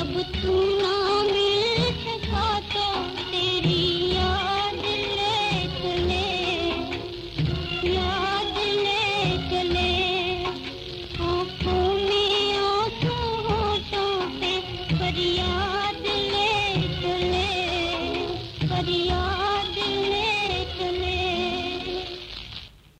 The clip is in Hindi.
अब तू